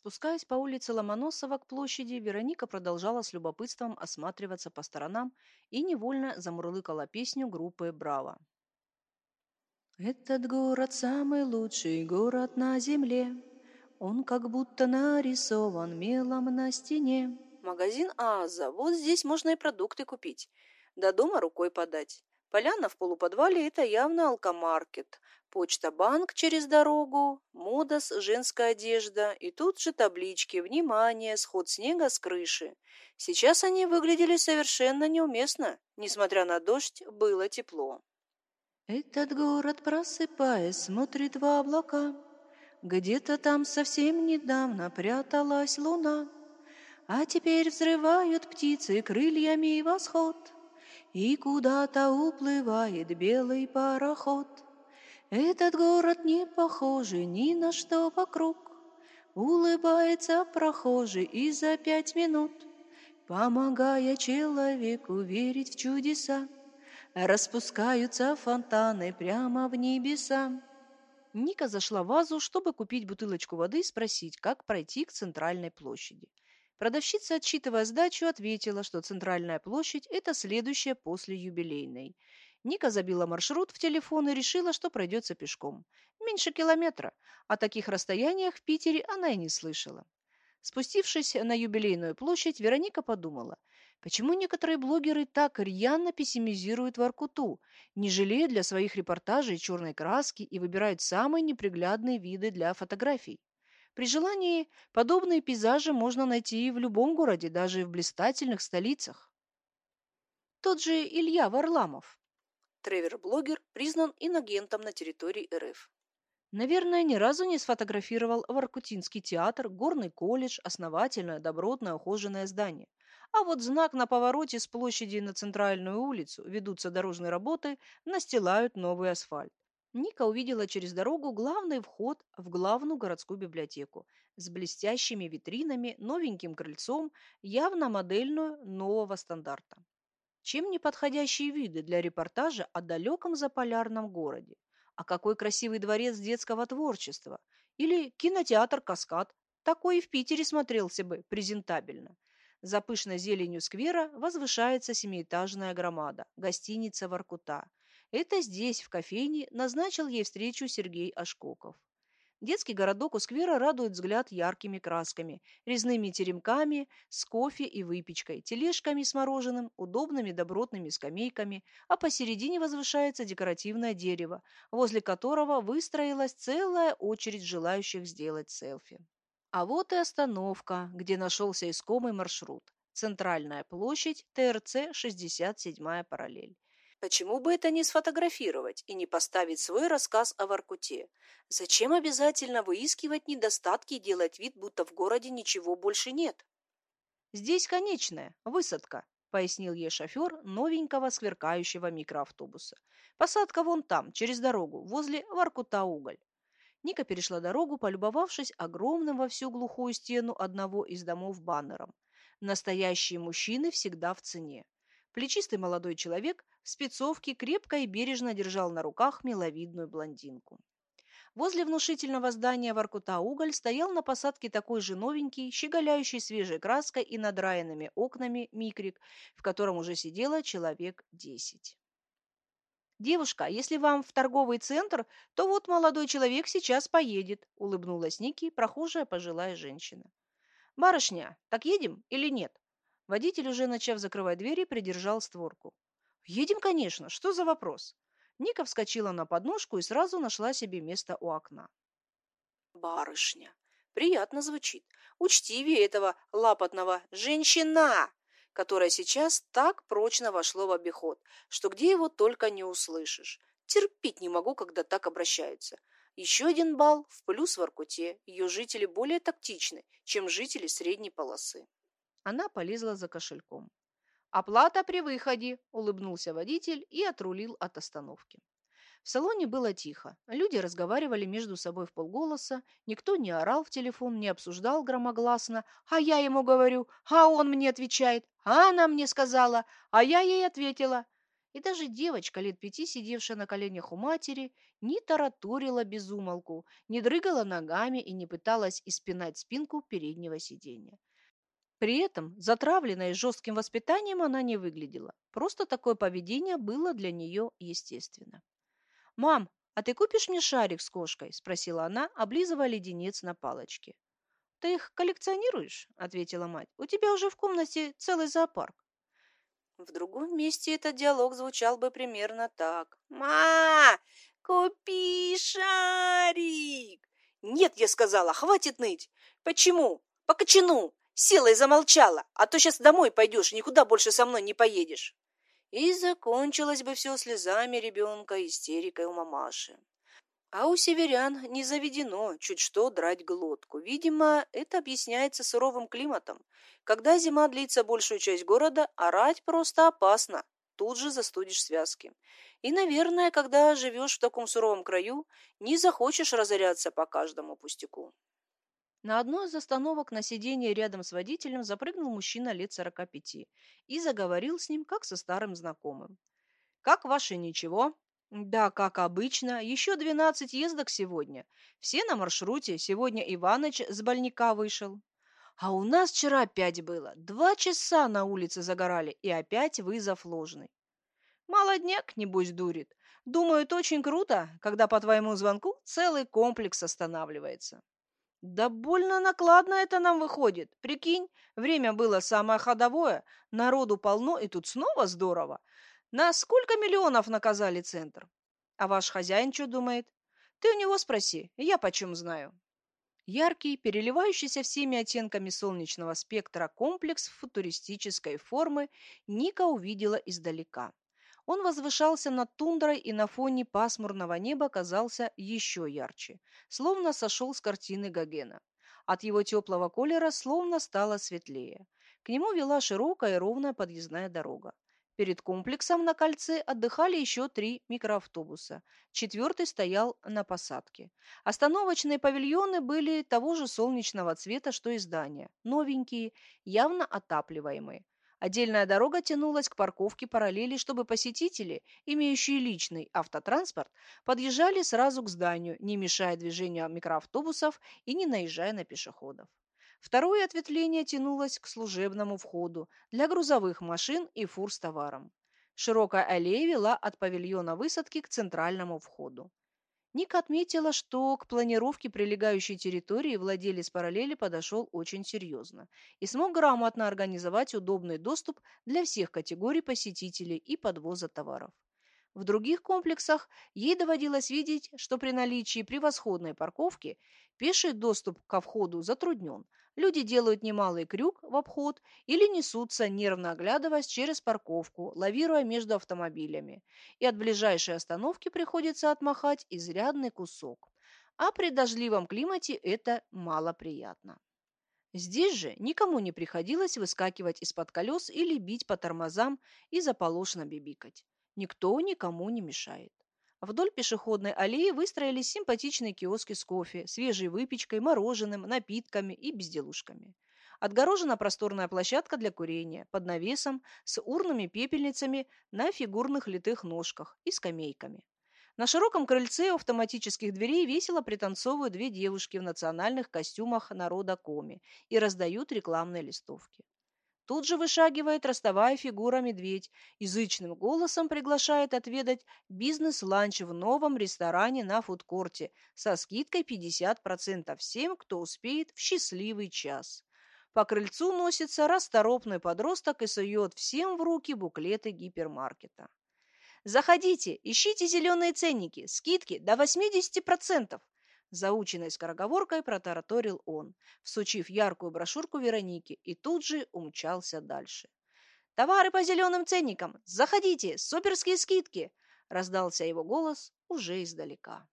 Спускаясь по улице Ломоносова к площади, Вероника продолжала с любопытством осматриваться по сторонам и невольно замурлыкала песню группы «Браво». Этот город самый лучший город на земле. Он как будто нарисован мелом на стене. Магазин Аза. Вот здесь можно и продукты купить. До дома рукой подать. Поляна в полуподвале – это явно алкомаркет. Почта-банк через дорогу, модас, женская одежда. И тут же таблички «Внимание! Сход снега с крыши». Сейчас они выглядели совершенно неуместно. Несмотря на дождь, было тепло. Этот город, просыпаясь, смотрит в облака. Где-то там совсем недавно пряталась луна. А теперь взрывают птицы крыльями восход. И куда-то уплывает белый пароход. Этот город не похожий ни на что вокруг. Улыбается прохожий и за пять минут, Помогая человеку верить в чудеса, Распускаются фонтаны прямо в небеса. Ника зашла в вазу, чтобы купить бутылочку воды и спросить, как пройти к центральной площади. Продавщица, отсчитывая сдачу, ответила, что центральная площадь – это следующая после юбилейной. Ника забила маршрут в телефон и решила, что пройдется пешком. Меньше километра. О таких расстояниях в Питере она и не слышала. Спустившись на юбилейную площадь, Вероника подумала, почему некоторые блогеры так рьяно пессимизируют Воркуту, не жалея для своих репортажей черной краски и выбирают самые неприглядные виды для фотографий. При желании подобные пейзажи можно найти и в любом городе, даже в блистательных столицах. Тот же Илья Варламов. Тревер-блогер признан инагентом на территории РФ. Наверное, ни разу не сфотографировал Воркутинский театр, горный колледж, основательное, добротное, ухоженное здание. А вот знак на повороте с площади на центральную улицу, ведутся дорожные работы, настилают новый асфальт. Ника увидела через дорогу главный вход в главную городскую библиотеку с блестящими витринами, новеньким крыльцом, явно модельную нового стандарта. Чем не подходящие виды для репортажа о далеком заполярном городе? А какой красивый дворец детского творчества? Или кинотеатр «Каскад». Такой и в Питере смотрелся бы презентабельно. За пышной зеленью сквера возвышается семиэтажная громада, гостиница «Воркута». Это здесь, в кофейне, назначил ей встречу Сергей Ашкоков. Детский городок у сквера радует взгляд яркими красками, резными теремками с кофе и выпечкой, тележками с мороженым, удобными добротными скамейками, а посередине возвышается декоративное дерево, возле которого выстроилась целая очередь желающих сделать селфи. А вот и остановка, где нашелся искомый маршрут. Центральная площадь, ТРЦ, 67-я параллель. Почему бы это не сфотографировать и не поставить свой рассказ о Воркуте? Зачем обязательно выискивать недостатки и делать вид, будто в городе ничего больше нет? Здесь конечная, высадка, пояснил ей шофер новенького сверкающего микроавтобуса. Посадка вон там, через дорогу, возле Воркута-Уголь. Ника перешла дорогу, полюбовавшись огромным во всю глухую стену одного из домов баннером. Настоящие мужчины всегда в цене. Плечистый молодой человек в спецовке крепко и бережно держал на руках миловидную блондинку. Возле внушительного здания Воркута-Уголь стоял на посадке такой же новенький, щеголяющий свежей краской и надраенными окнами микрик, в котором уже сидело человек десять. «Девушка, если вам в торговый центр, то вот молодой человек сейчас поедет», — улыбнулась Ники, прохожая пожилая женщина. «Барышня, так едем или нет?» Водитель, уже начав закрывать двери, придержал створку. «Едем, конечно. Что за вопрос?» Ника вскочила на подножку и сразу нашла себе место у окна. «Барышня. Приятно звучит. Учтивее этого лапотного «женщина», которое сейчас так прочно вошло в обиход, что где его только не услышишь. Терпеть не могу, когда так обращаются. Еще один балл в плюс в Аркуте. Ее жители более тактичны, чем жители средней полосы. Она полезла за кошельком. «Оплата при выходе», – улыбнулся водитель и отрулил от остановки. В салоне было тихо. Люди разговаривали между собой в полголоса, никто не орал в телефон, не обсуждал громогласно, а я ему говорю, а он мне отвечает, а она мне сказала, а я ей ответила. И даже девочка лет пяти, сидевшая на коленях у матери, не тараторила без умолку, не дрыгала ногами и не пыталась испинать спинку переднего сиденья. При этом, затравленной жестким воспитанием, она не выглядела. Просто такое поведение было для нее естественно. «Мам, а ты купишь мне шарик с кошкой?» – спросила она, облизывая леденец на палочке. «Ты их коллекционируешь?» – ответила мать. «У тебя уже в комнате целый зоопарк». В другом месте этот диалог звучал бы примерно так. «Ма, купи шарик!» «Нет, я сказала, хватит ныть!» «Почему? По! И замолчала, а то сейчас домой пойдешь никуда больше со мной не поедешь!» И закончилось бы все слезами ребенка, истерикой у мамаши. А у северян не заведено чуть что драть глотку. Видимо, это объясняется суровым климатом. Когда зима длится большую часть города, орать просто опасно. Тут же застудишь связки. И, наверное, когда живешь в таком суровом краю, не захочешь разоряться по каждому пустяку. На одной из остановок на сиденье рядом с водителем запрыгнул мужчина лет сорока пяти и заговорил с ним, как со старым знакомым. «Как ваше ничего?» Да, как обычно, еще двенадцать ездок сегодня. Все на маршруте, сегодня Иваныч с больника вышел. А у нас вчера опять было. Два часа на улице загорали, и опять вызов ложный. Молодняк, небось, дурит. Думают, очень круто, когда по твоему звонку целый комплекс останавливается. Да больно накладно это нам выходит. Прикинь, время было самое ходовое, народу полно, и тут снова здорово. На сколько миллионов наказали центр? А ваш хозяин что думает? Ты у него спроси, я почем знаю. Яркий, переливающийся всеми оттенками солнечного спектра комплекс футуристической формы Ника увидела издалека. Он возвышался над тундрой и на фоне пасмурного неба казался еще ярче, словно сошел с картины Гогена. От его теплого колера словно стало светлее. К нему вела широкая и ровная подъездная дорога. Перед комплексом на кольце отдыхали еще три микроавтобуса. Четвертый стоял на посадке. Остановочные павильоны были того же солнечного цвета, что и здания. Новенькие, явно отапливаемые. Отдельная дорога тянулась к парковке параллели, чтобы посетители, имеющие личный автотранспорт, подъезжали сразу к зданию, не мешая движению микроавтобусов и не наезжая на пешеходов. Второе ответвление тянулось к служебному входу для грузовых машин и фур с товаром. Широкая аллея вела от павильона высадки к центральному входу. Ника отметила, что к планировке прилегающей территории владелец параллели подошел очень серьезно и смог грамотно организовать удобный доступ для всех категорий посетителей и подвоза товаров. В других комплексах ей доводилось видеть, что при наличии превосходной парковки пеший доступ ко входу затруднен. Люди делают немалый крюк в обход или несутся, нервно оглядываясь через парковку, лавируя между автомобилями. И от ближайшей остановки приходится отмахать изрядный кусок. А при дождливом климате это малоприятно. Здесь же никому не приходилось выскакивать из-под колес или бить по тормозам и заполошно бибикать. Никто никому не мешает. Вдоль пешеходной аллеи выстроились симпатичные киоски с кофе, свежей выпечкой, мороженым, напитками и безделушками. Отгорожена просторная площадка для курения под навесом с урнами-пепельницами на фигурных литых ножках и скамейками. На широком крыльце у автоматических дверей весело пританцовывают две девушки в национальных костюмах народа Коми и раздают рекламные листовки. Тут же вышагивает ростовая фигура медведь, язычным голосом приглашает отведать бизнес-ланч в новом ресторане на фудкорте со скидкой 50% всем, кто успеет в счастливый час. По крыльцу носится расторопный подросток и сует всем в руки буклеты гипермаркета. Заходите, ищите зеленые ценники, скидки до 80%. Заученной скороговоркой протараторил он, всучив яркую брошюрку Веронике, и тут же умчался дальше. «Товары по зеленым ценникам! Заходите! Суперские скидки!» Раздался его голос уже издалека.